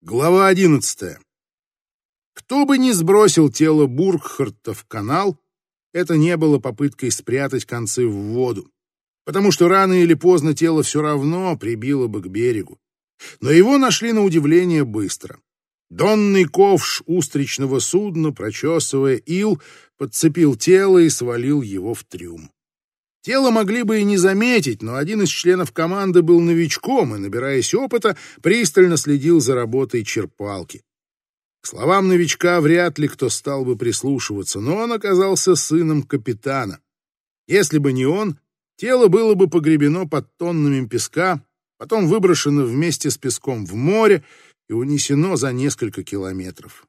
Глава одиннадцатая. Кто бы ни сбросил тело Бургхарта в канал, это не было попыткой спрятать концы в воду, потому что рано или поздно тело все равно прибило бы к берегу. Но его нашли на удивление быстро. Донный ковш устричного судна, прочесывая ил, подцепил тело и свалил его в трюм. Тело могли бы и не заметить, но один из членов команды был новичком и, набираясь опыта, пристально следил за работой черпалки. К словам новичка вряд ли кто стал бы прислушиваться, но он оказался сыном капитана. Если бы не он, тело было бы погребено под тоннами песка, потом выброшено вместе с песком в море и унесено за несколько километров.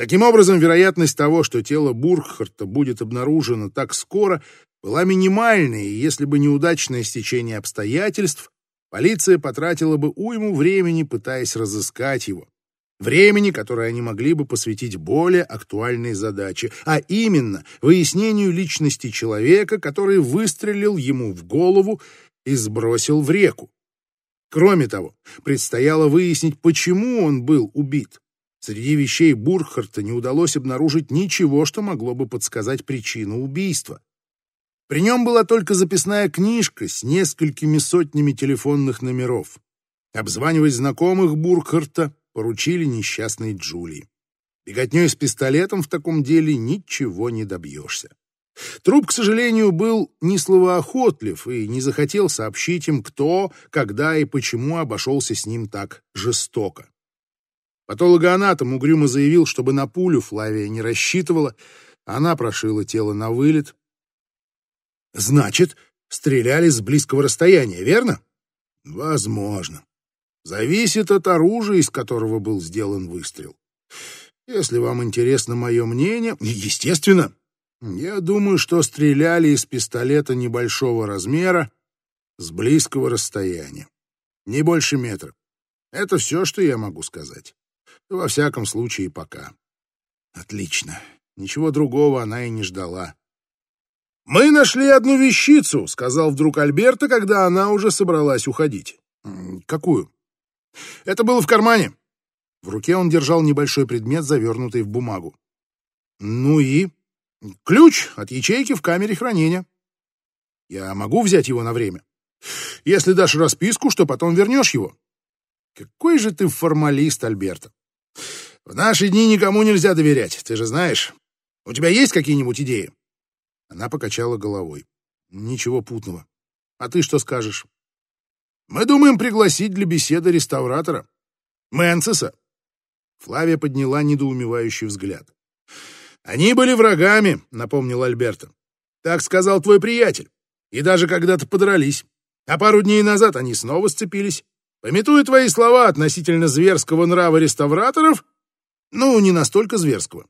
Таким образом, вероятность того, что тело Бурхарта будет обнаружено так скоро, была минимальной, и если бы неудачное стечение обстоятельств, полиция потратила бы уйму времени, пытаясь разыскать его. Времени, которое они могли бы посвятить более актуальной задаче, а именно выяснению личности человека, который выстрелил ему в голову и сбросил в реку. Кроме того, предстояло выяснить, почему он был убит. Среди вещей Бурхарта не удалось обнаружить ничего, что могло бы подсказать причину убийства. При нем была только записная книжка с несколькими сотнями телефонных номеров. Обзванивать знакомых Буркхарта поручили несчастной Джулии. Беготней с пистолетом в таком деле ничего не добьешься. Труп, к сожалению, был не словоохотлив и не захотел сообщить им, кто, когда и почему обошелся с ним так жестоко. Патологоанатом угрюмо заявил, чтобы на пулю Флавия не рассчитывала, она прошила тело на вылет, Значит, стреляли с близкого расстояния, верно? Возможно. Зависит от оружия, из которого был сделан выстрел. Если вам интересно мое мнение, естественно, я думаю, что стреляли из пистолета небольшого размера с близкого расстояния. Не больше метра. Это все, что я могу сказать. Во всяком случае, пока. Отлично. Ничего другого она и не ждала. «Мы нашли одну вещицу», — сказал вдруг Альберта, когда она уже собралась уходить. «Какую?» «Это было в кармане». В руке он держал небольшой предмет, завернутый в бумагу. «Ну и?» «Ключ от ячейки в камере хранения». «Я могу взять его на время?» «Если дашь расписку, что потом вернешь его». «Какой же ты формалист, Альберта!» «В наши дни никому нельзя доверять, ты же знаешь. У тебя есть какие-нибудь идеи?» Она покачала головой. Ничего путного. А ты что скажешь? Мы думаем пригласить для беседы реставратора. Мэнсиса. Флавия подняла недоумевающий взгляд. Они были врагами, напомнил Альберто. Так сказал твой приятель. И даже когда-то подрались. А пару дней назад они снова сцепились. Пометуя твои слова относительно зверского нрава реставраторов, ну, не настолько зверского.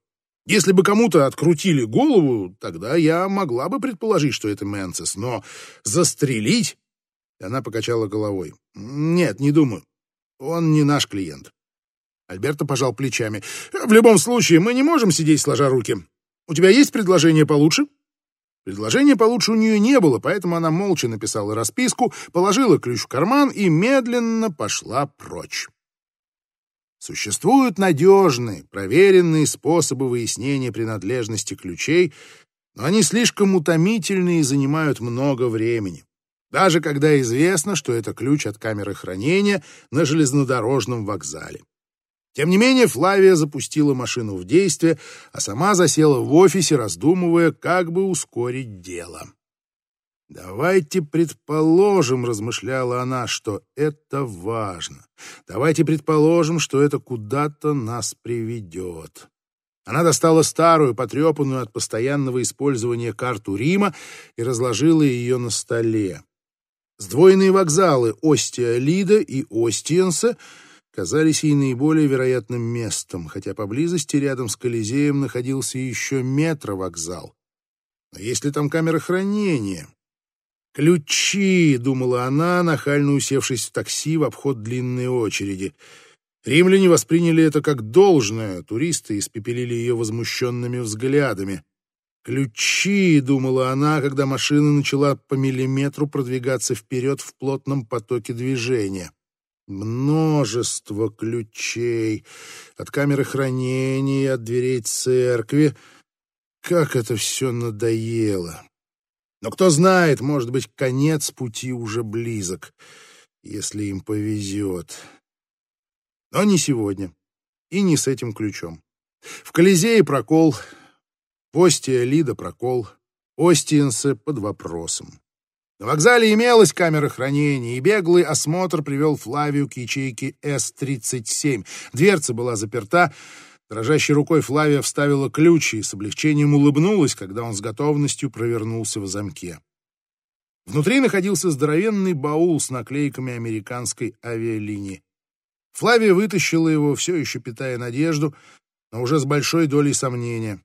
Если бы кому-то открутили голову, тогда я могла бы предположить, что это Мэнсис, но застрелить... Она покачала головой. Нет, не думаю. Он не наш клиент. Альберто пожал плечами. В любом случае, мы не можем сидеть сложа руки. У тебя есть предложение получше? Предложения получше у нее не было, поэтому она молча написала расписку, положила ключ в карман и медленно пошла прочь. Существуют надежные, проверенные способы выяснения принадлежности ключей, но они слишком утомительны и занимают много времени. Даже когда известно, что это ключ от камеры хранения на железнодорожном вокзале. Тем не менее, Флавия запустила машину в действие, а сама засела в офисе, раздумывая, как бы ускорить дело. «Давайте предположим», — размышляла она, — «что это важно. Давайте предположим, что это куда-то нас приведет». Она достала старую, потрепанную от постоянного использования карту Рима и разложила ее на столе. Сдвоенные вокзалы Остия-Лида и Остиенса казались ей наиболее вероятным местом, хотя поблизости рядом с Колизеем находился еще метровокзал. Но есть ли там камера хранения? «Ключи!» — думала она, нахально усевшись в такси в обход длинной очереди. Римляне восприняли это как должное, туристы испепелили ее возмущенными взглядами. «Ключи!» — думала она, когда машина начала по миллиметру продвигаться вперед в плотном потоке движения. Множество ключей от камеры хранения, от дверей церкви. Как это все надоело. Но кто знает, может быть, конец пути уже близок, если им повезет. Но не сегодня. И не с этим ключом. В Колизее прокол, в Остия Лида прокол, Остиенсе под вопросом. На вокзале имелась камера хранения, и беглый осмотр привел Флавию к ячейке С-37. Дверца была заперта. Дрожащей рукой Флавия вставила ключ и с облегчением улыбнулась, когда он с готовностью провернулся в замке. Внутри находился здоровенный баул с наклейками американской авиалинии. Флавия вытащила его, все еще питая надежду, но уже с большой долей сомнения.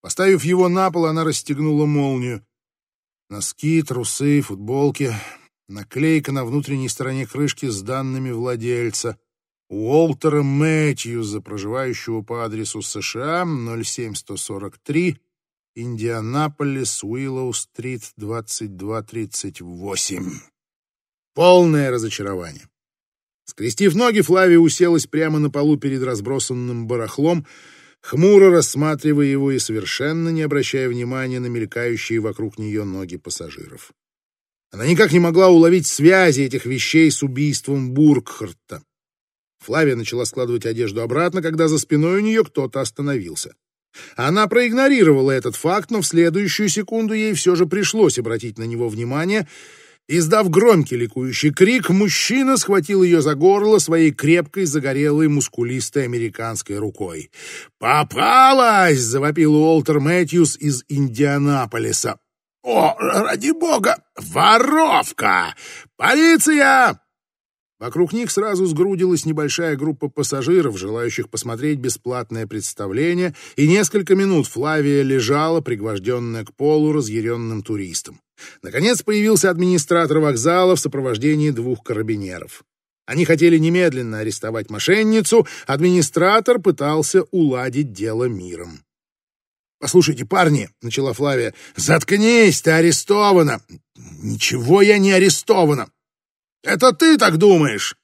Поставив его на пол, она расстегнула молнию. Носки, трусы, футболки, наклейка на внутренней стороне крышки с данными владельца. Уолтера Мэтьюза, проживающего по адресу США 07143, Индианаполис, Уиллоу-стрит, 2238. Полное разочарование. Скрестив ноги, Флавия уселась прямо на полу перед разбросанным барахлом, хмуро рассматривая его и совершенно не обращая внимания на мелькающие вокруг нее ноги пассажиров. Она никак не могла уловить связи этих вещей с убийством Бургхарта. Флавия начала складывать одежду обратно, когда за спиной у нее кто-то остановился. Она проигнорировала этот факт, но в следующую секунду ей все же пришлось обратить на него внимание — Издав громкий ликующий крик, мужчина схватил ее за горло своей крепкой, загорелой, мускулистой американской рукой. «Попалась!» — завопил Уолтер Мэтьюс из Индианаполиса. «О, ради бога! Воровка! Полиция!» Вокруг них сразу сгрудилась небольшая группа пассажиров, желающих посмотреть бесплатное представление, и несколько минут Флавия лежала, пригвожденная к полу разъяренным туристам. Наконец появился администратор вокзала в сопровождении двух карабинеров. Они хотели немедленно арестовать мошенницу, администратор пытался уладить дело миром. «Послушайте, парни», — начала Флавия, — «заткнись, ты арестована». «Ничего я не арестована. «Это ты так думаешь!»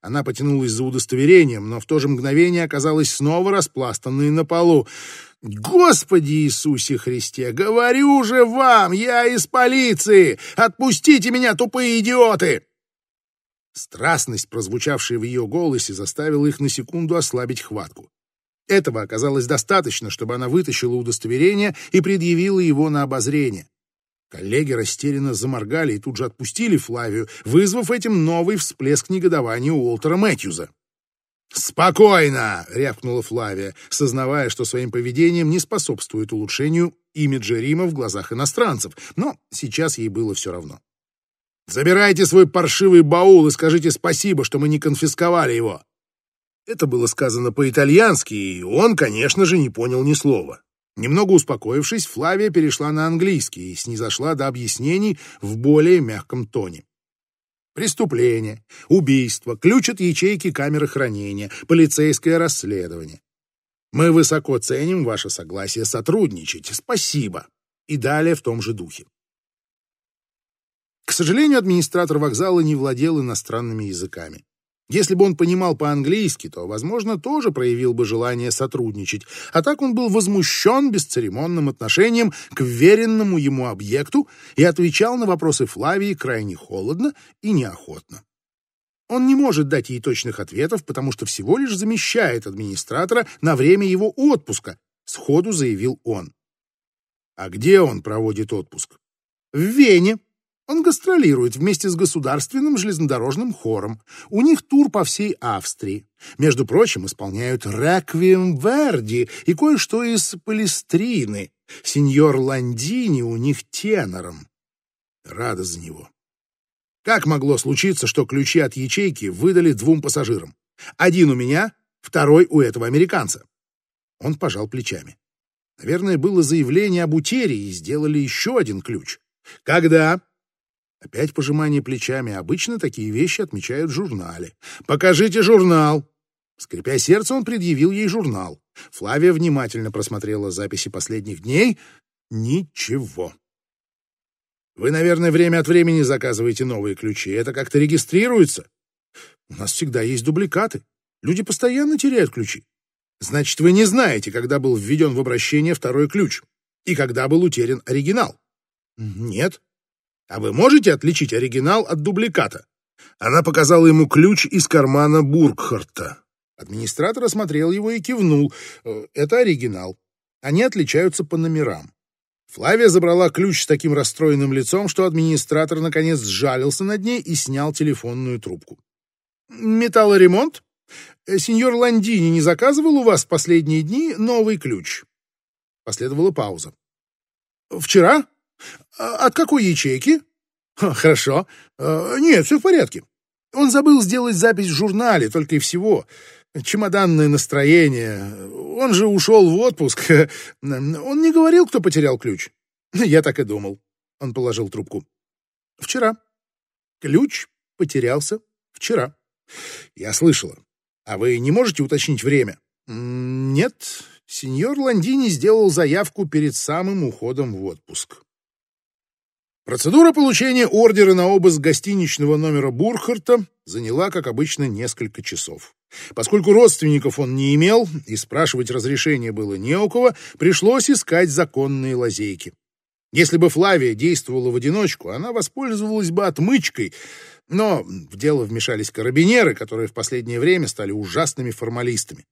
Она потянулась за удостоверением, но в то же мгновение оказалась снова распластанной на полу. «Господи Иисусе Христе, говорю же вам, я из полиции! Отпустите меня, тупые идиоты!» Страстность, прозвучавшая в ее голосе, заставила их на секунду ослабить хватку. Этого оказалось достаточно, чтобы она вытащила удостоверение и предъявила его на обозрение. Коллеги растерянно заморгали и тут же отпустили Флавию, вызвав этим новый всплеск негодования у Уолтера Мэтьюза. «Спокойно!» — рявкнула Флавия, сознавая, что своим поведением не способствует улучшению имиджа Рима в глазах иностранцев, но сейчас ей было все равно. «Забирайте свой паршивый баул и скажите спасибо, что мы не конфисковали его!» Это было сказано по-итальянски, и он, конечно же, не понял ни слова. Немного успокоившись, Флавия перешла на английский и снизошла до объяснений в более мягком тоне. Преступление, убийство, ключ от ячейки камеры хранения, полицейское расследование. Мы высоко ценим ваше согласие сотрудничать. Спасибо. И далее в том же духе. К сожалению, администратор вокзала не владел иностранными языками. Если бы он понимал по-английски, то, возможно, тоже проявил бы желание сотрудничать, а так он был возмущен бесцеремонным отношением к веренному ему объекту и отвечал на вопросы Флавии крайне холодно и неохотно. Он не может дать ей точных ответов, потому что всего лишь замещает администратора на время его отпуска, сходу заявил он. А где он проводит отпуск? В Вене, он гастролирует вместе с государственным железнодорожным хором. У них тур по всей Австрии. Между прочим, исполняют «Реквием Верди» и кое-что из «Палестрины». Сеньор Ландини у них тенором. Рада за него. Как могло случиться, что ключи от ячейки выдали двум пассажирам? Один у меня, второй у этого американца. Он пожал плечами. Наверное, было заявление об утере, и сделали еще один ключ. Когда? Опять пожимание плечами. Обычно такие вещи отмечают в журнале. «Покажите журнал!» Скрипя сердце, он предъявил ей журнал. Флавия внимательно просмотрела записи последних дней. Ничего. «Вы, наверное, время от времени заказываете новые ключи. Это как-то регистрируется?» У нас всегда есть дубликаты. Люди постоянно теряют ключи. Значит, вы не знаете, когда был введен в обращение второй ключ и когда был утерян оригинал. Нет. А вы можете отличить оригинал от дубликата? Она показала ему ключ из кармана Бургхарта. Администратор осмотрел его и кивнул. «Э, это оригинал. Они отличаются по номерам. Флавия забрала ключ с таким расстроенным лицом, что администратор наконец сжалился над ней и снял телефонную трубку. «Металлоремонт? Э, сеньор Ландини не заказывал у вас в последние дни новый ключ?» Последовала пауза. «Вчера? А от какой ячейки?» «Хорошо. Э, нет, все в порядке. Он забыл сделать запись в журнале, только и всего. Чемоданное настроение. Он же ушел в отпуск. Он не говорил, кто потерял ключ. Я так и думал. Он положил трубку. Вчера. Ключ потерялся вчера. Я слышала. А вы не можете уточнить время? Нет. Сеньор Ландини сделал заявку перед самым уходом в отпуск. Процедура получения ордера на обыск гостиничного номера Бурхарта заняла, как обычно, несколько часов. Поскольку родственников он не имел и спрашивать разрешения было не у кого, пришлось искать законные лазейки. Если бы Флавия действовала в одиночку, она воспользовалась бы отмычкой, но в дело вмешались карабинеры, которые в последнее время стали ужасными формалистами.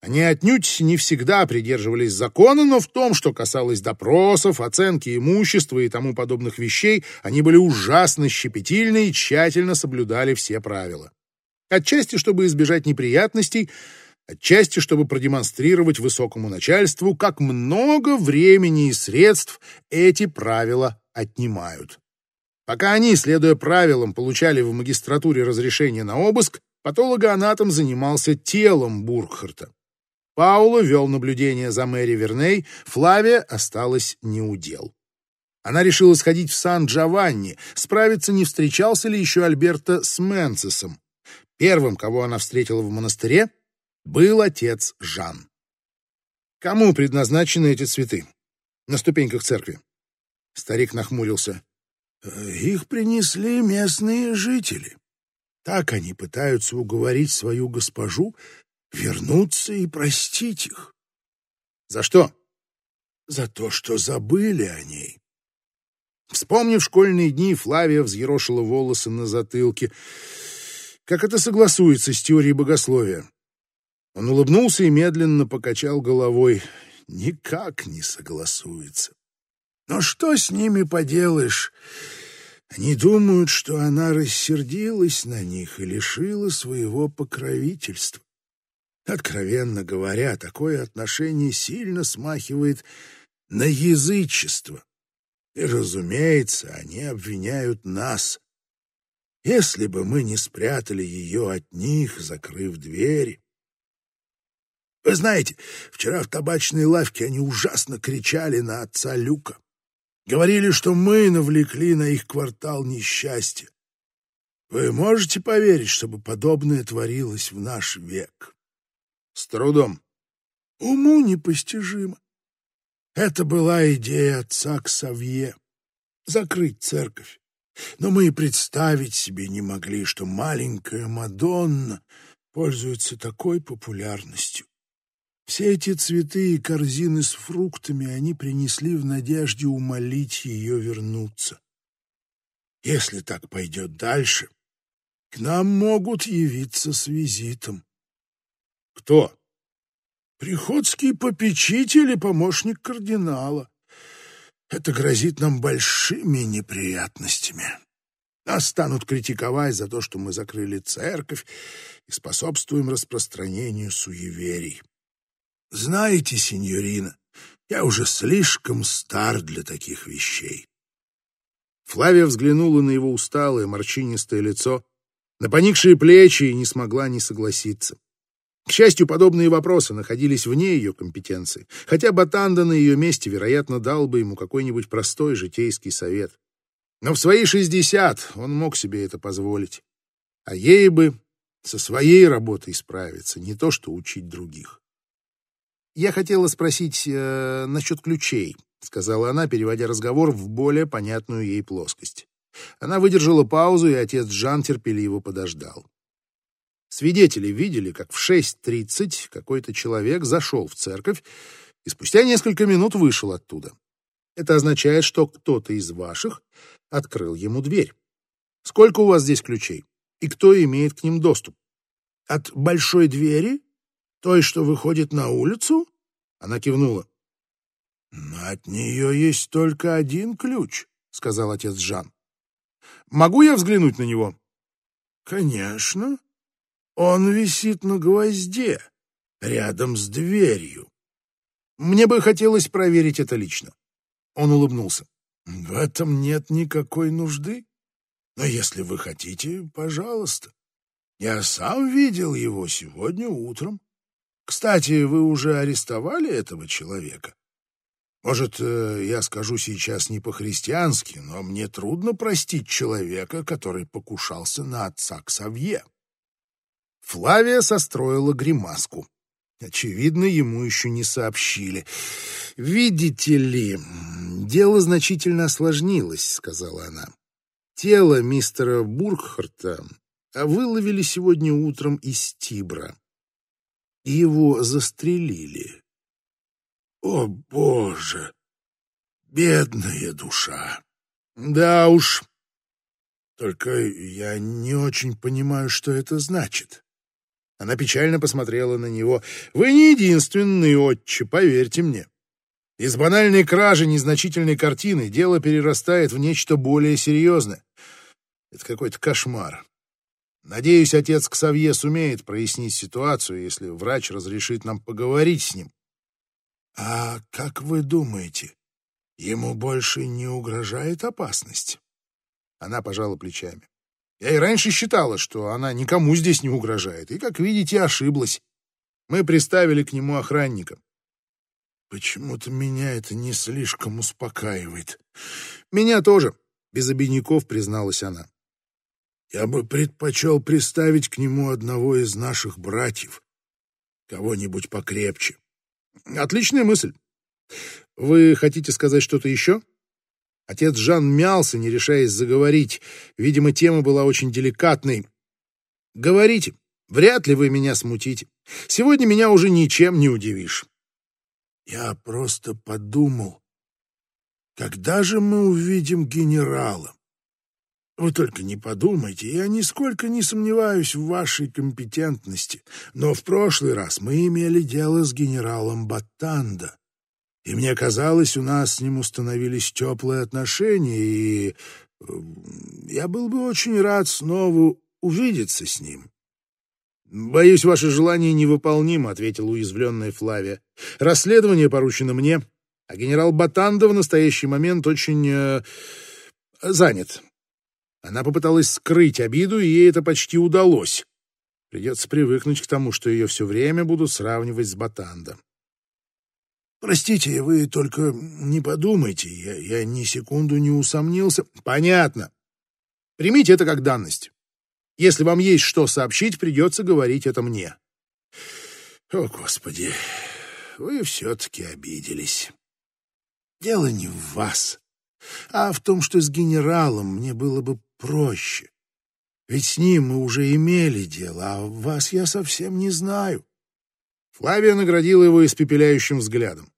Они отнюдь не всегда придерживались закона, но в том, что касалось допросов, оценки имущества и тому подобных вещей, они были ужасно щепетильны и тщательно соблюдали все правила. Отчасти, чтобы избежать неприятностей, отчасти, чтобы продемонстрировать высокому начальству, как много времени и средств эти правила отнимают. Пока они, следуя правилам, получали в магистратуре разрешение на обыск, патологоанатом занимался телом Бургхарта. Пауло вел наблюдение за Мэри Верней, Флавия осталась неудел. Она решила сходить в Сан-Джованни, справиться, не встречался ли еще Альберто с Менцесом. Первым, кого она встретила в монастыре, был отец Жан. Кому предназначены эти цветы? На ступеньках церкви. Старик нахмурился. «Э, их принесли местные жители. Так они пытаются уговорить свою госпожу вернуться и простить их. За что? За то, что забыли о ней. Вспомнив школьные дни, Флавия взъерошила волосы на затылке. Как это согласуется с теорией богословия? Он улыбнулся и медленно покачал головой. Никак не согласуется. Но что с ними поделаешь? Они думают, что она рассердилась на них и лишила своего покровительства. Откровенно говоря, такое отношение сильно смахивает на язычество. И, разумеется, они обвиняют нас. Если бы мы не спрятали ее от них, закрыв двери. Вы знаете, вчера в табачной лавке они ужасно кричали на отца Люка. Говорили, что мы навлекли на их квартал несчастье. Вы можете поверить, чтобы подобное творилось в наш век? С трудом. Уму непостижимо. Это была идея отца Ксавье — закрыть церковь. Но мы и представить себе не могли, что маленькая Мадонна пользуется такой популярностью. Все эти цветы и корзины с фруктами они принесли в надежде умолить ее вернуться. Если так пойдет дальше, к нам могут явиться с визитом. Кто? Приходский попечитель и помощник кардинала. Это грозит нам большими неприятностями. Нас станут критиковать за то, что мы закрыли церковь и способствуем распространению суеверий. Знаете, сеньорина, я уже слишком стар для таких вещей. Флавия взглянула на его усталое, морщинистое лицо, на поникшие плечи и не смогла не согласиться. К счастью, подобные вопросы находились вне ее компетенции, хотя Батанда на ее месте, вероятно, дал бы ему какой-нибудь простой житейский совет. Но в свои шестьдесят он мог себе это позволить. А ей бы со своей работой справиться, не то что учить других. «Я хотела спросить э, насчет ключей», — сказала она, переводя разговор в более понятную ей плоскость. Она выдержала паузу, и отец Жан терпеливо подождал. Свидетели видели, как в 6.30 какой-то человек зашел в церковь и спустя несколько минут вышел оттуда. Это означает, что кто-то из ваших открыл ему дверь. Сколько у вас здесь ключей? И кто имеет к ним доступ? От большой двери? Той, что выходит на улицу? Она кивнула. «От нее есть только один ключ», — сказал отец Жан. «Могу я взглянуть на него?» «Конечно. Он висит на гвозде, рядом с дверью. Мне бы хотелось проверить это лично». Он улыбнулся. «В этом нет никакой нужды. Но если вы хотите, пожалуйста. Я сам видел его сегодня утром. Кстати, вы уже арестовали этого человека? Может, э, я скажу сейчас не по-христиански, но мне трудно простить человека, который покушался на отца Ксавье. Флавия состроила гримаску. Очевидно, ему еще не сообщили. «Видите ли, дело значительно осложнилось», — сказала она. Тело мистера Бургхарта выловили сегодня утром из Тибра. И его застрелили. О, Боже! Бедная душа! Да уж. Только я не очень понимаю, что это значит. Она печально посмотрела на него. «Вы не единственный, отче, поверьте мне. Из банальной кражи незначительной картины дело перерастает в нечто более серьезное. Это какой-то кошмар. Надеюсь, отец Ксавье сумеет прояснить ситуацию, если врач разрешит нам поговорить с ним. А как вы думаете, ему больше не угрожает опасность? Она пожала плечами. Я и раньше считала, что она никому здесь не угрожает, и, как видите, ошиблась. Мы приставили к нему охранника. Почему-то меня это не слишком успокаивает. Меня тоже, без обиняков призналась она. Я бы предпочел приставить к нему одного из наших братьев, кого-нибудь покрепче. Отличная мысль. Вы хотите сказать что-то еще? Отец Жан мялся, не решаясь заговорить. Видимо, тема была очень деликатной. Говорите, вряд ли вы меня смутите. Сегодня меня уже ничем не удивишь. Я просто подумал, когда же мы увидим генерала? Вы только не подумайте, я нисколько не сомневаюсь в вашей компетентности, но в прошлый раз мы имели дело с генералом Батанда, и мне казалось, у нас с ним установились теплые отношения, и э, я был бы очень рад снова увидеться с ним. «Боюсь, ваше желание невыполнимо», — ответила уязвленная Флавия. «Расследование поручено мне, а генерал Батанда в настоящий момент очень э, занят. Она попыталась скрыть обиду, и ей это почти удалось. Придется привыкнуть к тому, что ее все время будут сравнивать с Батанда. «Простите, вы только не подумайте, я, я ни секунду не усомнился». «Понятно. Примите это как данность. Если вам есть что сообщить, придется говорить это мне». «О, Господи, вы все-таки обиделись. Дело не в вас, а в том, что с генералом мне было бы проще. Ведь с ним мы уже имели дело, а вас я совсем не знаю. Флавия наградила его испепеляющим взглядом.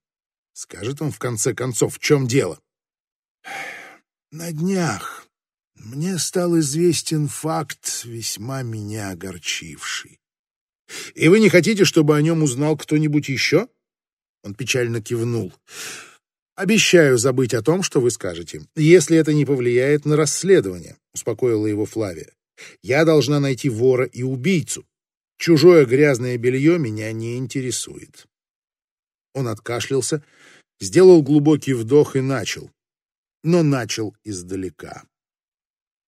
Скажет он в конце концов, в чем дело? На днях мне стал известен факт, весьма меня огорчивший. И вы не хотите, чтобы о нем узнал кто-нибудь еще? Он печально кивнул. Обещаю забыть о том, что вы скажете, если это не повлияет на расследование, успокоила его Флавия. Я должна найти вора и убийцу. Чужое грязное белье меня не интересует. Он откашлялся, сделал глубокий вдох и начал. Но начал издалека.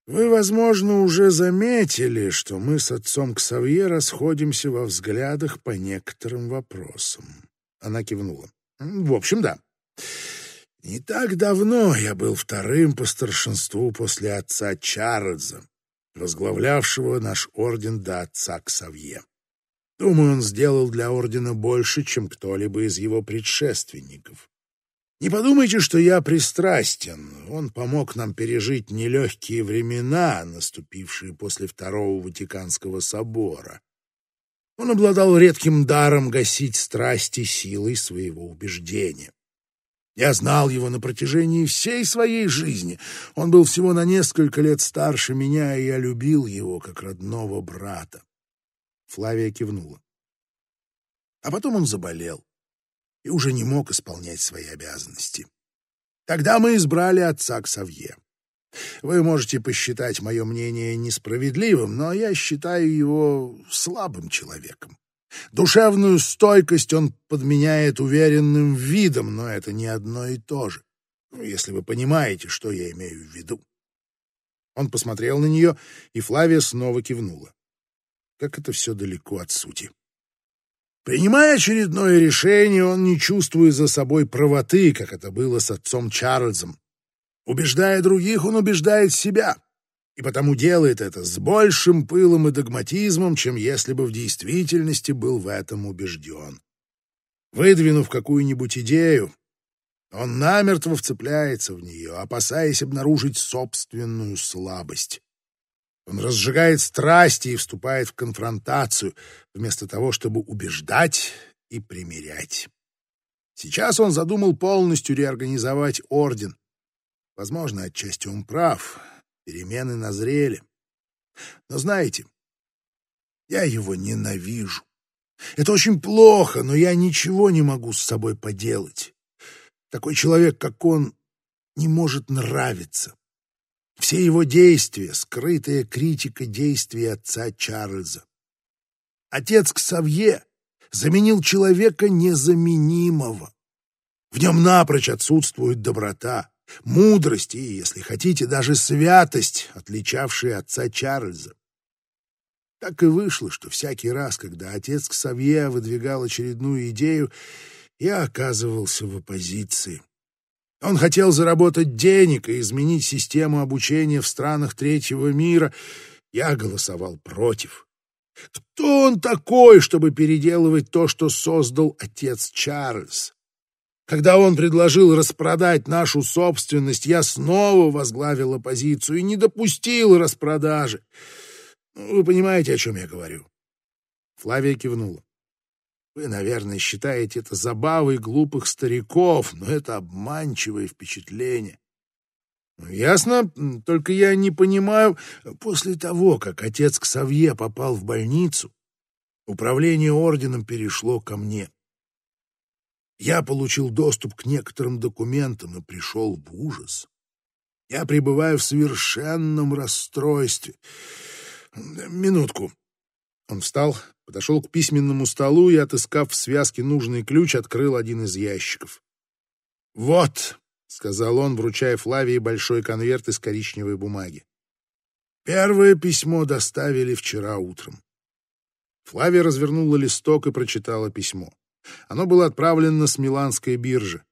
Вы, возможно, уже заметили, что мы с отцом Ксавье расходимся во взглядах по некоторым вопросам. Она кивнула. В общем, да. Не так давно я был вторым по старшинству после отца Чарльза, возглавлявшего наш орден до отца Ксавье. Думаю, он сделал для ордена больше, чем кто-либо из его предшественников. Не подумайте, что я пристрастен. Он помог нам пережить нелегкие времена, наступившие после Второго Ватиканского собора. Он обладал редким даром гасить страсти силой своего убеждения. Я знал его на протяжении всей своей жизни. Он был всего на несколько лет старше меня, и я любил его как родного брата. Флавия кивнула. А потом он заболел и уже не мог исполнять свои обязанности. Тогда мы избрали отца Ксавье. Вы можете посчитать мое мнение несправедливым, но я считаю его слабым человеком. Душевную стойкость он подменяет уверенным видом, но это не одно и то же, ну, если вы понимаете, что я имею в виду. Он посмотрел на нее, и Флавия снова кивнула. Как это все далеко от сути. Принимая очередное решение, он не чувствует за собой правоты, как это было с отцом Чарльзом. Убеждая других, он убеждает себя, и потому делает это с большим пылом и догматизмом, чем если бы в действительности был в этом убежден. Выдвинув какую-нибудь идею, он намертво вцепляется в нее, опасаясь обнаружить собственную слабость. Он разжигает страсти и вступает в конфронтацию, вместо того, чтобы убеждать и примирять. Сейчас он задумал полностью реорганизовать орден. Возможно, отчасти он прав, перемены назрели. Но знаете, я его ненавижу. Это очень плохо, но я ничего не могу с собой поделать. Такой человек, как он, не может нравиться. Все его действия — скрытая критика действий отца Чарльза. Отец Ксавье заменил человека незаменимого. В нем напрочь отсутствует доброта, мудрость и, если хотите, даже святость, отличавшие отца Чарльза. Так и вышло, что всякий раз, когда отец Ксавье выдвигал очередную идею, я оказывался в оппозиции. Он хотел заработать денег и изменить систему обучения в странах третьего мира. Я голосовал против. Кто он такой, чтобы переделывать то, что создал отец Чарльз? Когда он предложил распродать нашу собственность, я снова возглавил оппозицию и не допустил распродажи. Вы понимаете, о чем я говорю? Флавия кивнула. Вы, наверное, считаете это забавой глупых стариков, но это обманчивое впечатление. Ну, ясно, только я не понимаю, после того, как отец Ксавье попал в больницу, управление орденом перешло ко мне. Я получил доступ к некоторым документам и пришел в ужас. Я пребываю в совершенном расстройстве. Минутку. Он встал, подошел к письменному столу и, отыскав в связке нужный ключ, открыл один из ящиков. «Вот», — сказал он, вручая Флавии большой конверт из коричневой бумаги. «Первое письмо доставили вчера утром». Флавия развернула листок и прочитала письмо. Оно было отправлено с Миланской биржи.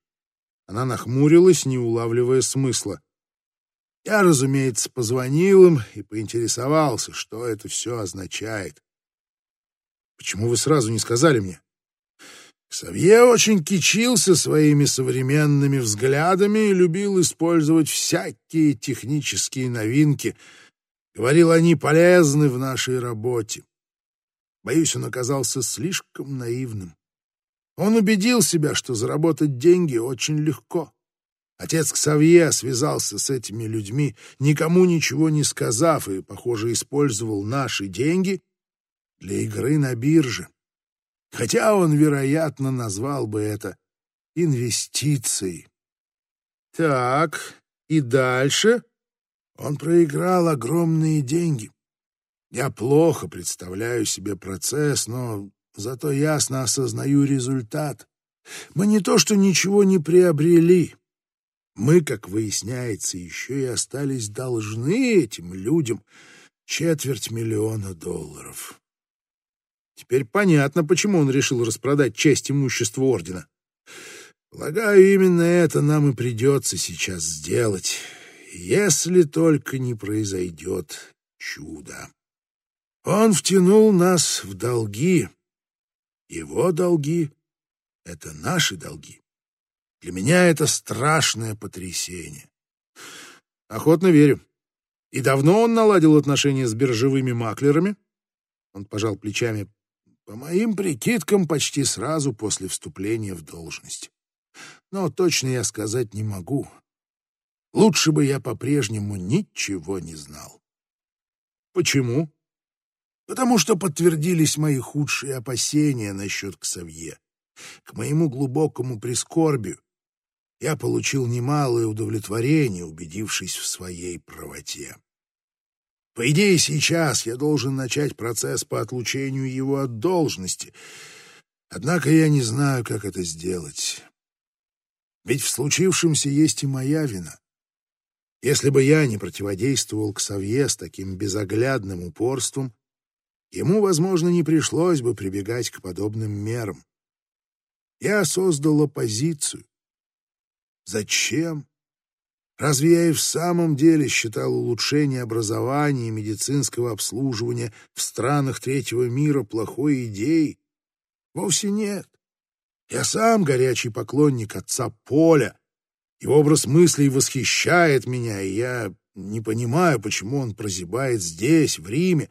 Она нахмурилась, не улавливая смысла. Я, разумеется, позвонил им и поинтересовался, что это все означает. Почему вы сразу не сказали мне? Савье очень кичился своими современными взглядами и любил использовать всякие технические новинки. Говорил, они полезны в нашей работе. Боюсь, он оказался слишком наивным. Он убедил себя, что заработать деньги очень легко. Отец Ксавье связался с этими людьми, никому ничего не сказав, и, похоже, использовал наши деньги для игры на бирже. Хотя он, вероятно, назвал бы это инвестицией. Так, и дальше? Он проиграл огромные деньги. Я плохо представляю себе процесс, но зато ясно осознаю результат. Мы не то что ничего не приобрели. Мы, как выясняется, еще и остались должны этим людям четверть миллиона долларов. Теперь понятно, почему он решил распродать часть имущества ордена. Полагаю, именно это нам и придется сейчас сделать, если только не произойдет чудо. Он втянул нас в долги. Его долги — это наши долги. Для меня это страшное потрясение. Охотно верю. И давно он наладил отношения с биржевыми маклерами? Он пожал плечами По моим прикидкам, почти сразу после вступления в должность. Но точно я сказать не могу. Лучше бы я по-прежнему ничего не знал. Почему? Потому что подтвердились мои худшие опасения насчет Ксавье. К моему глубокому прискорбию я получил немалое удовлетворение, убедившись в своей правоте. По идее, сейчас я должен начать процесс по отлучению его от должности, однако я не знаю, как это сделать. Ведь в случившемся есть и моя вина. Если бы я не противодействовал Ксавье с таким безоглядным упорством, ему, возможно, не пришлось бы прибегать к подобным мерам. Я создал оппозицию. Зачем? Разве я и в самом деле считал улучшение образования и медицинского обслуживания в странах третьего мира плохой идеей? Вовсе нет. Я сам горячий поклонник отца Поля, его образ мыслей восхищает меня, и я не понимаю, почему он прозябает здесь, в Риме,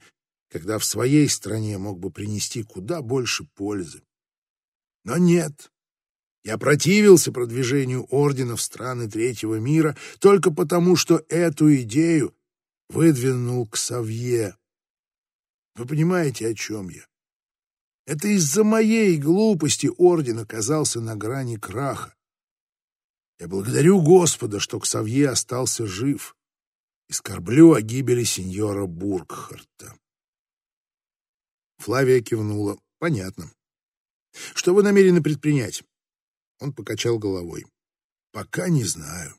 когда в своей стране мог бы принести куда больше пользы. Но нет. Я противился продвижению ордена в страны третьего мира только потому, что эту идею выдвинул Ксавье. Вы понимаете, о чем я? Это из-за моей глупости орден оказался на грани краха. Я благодарю Господа, что Ксавье остался жив, и скорблю о гибели сеньора Бургхарта. Флавия кивнула. Понятно. Что вы намерены предпринять? Он покачал головой. Пока не знаю.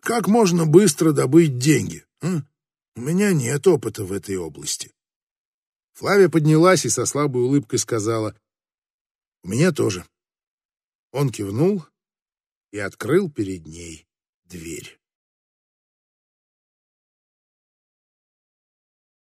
Как можно быстро добыть деньги? А? У меня нет опыта в этой области. Флавия поднялась и со слабой улыбкой сказала, «У меня тоже». Он кивнул и открыл перед ней дверь.